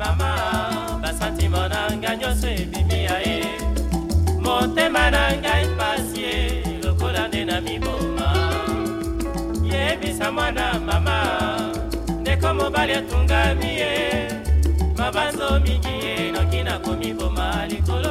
mama basantima na ngai nyonso ebimi ya ye motema na ngai pasi ye lokola nde na miboma yebisa mwana mama ndeko mobali atungami ye mabanzo mingi ye noki nakomiboma likolo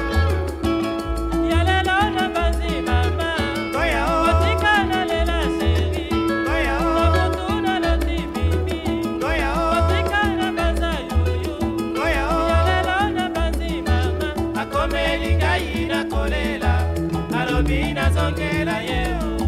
asepeli ngai nakolela alobi nazongela yeo